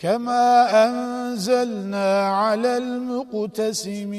كما أنزلنا على المقتسمين.